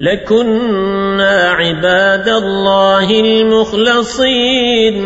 لكنا عباد الله المخلصين.